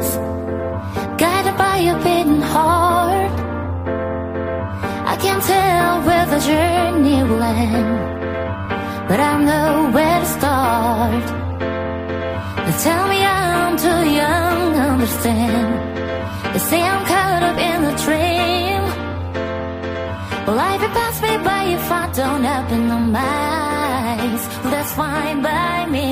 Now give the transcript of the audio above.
eyes Guided by your beating heart. I can't tell where the journey will end But I know where to start. They tell me I'm too young to understand. They say I'm caught up in the dream. Well, life will pass me by if I don't open my eyes. Well, That's fine by me.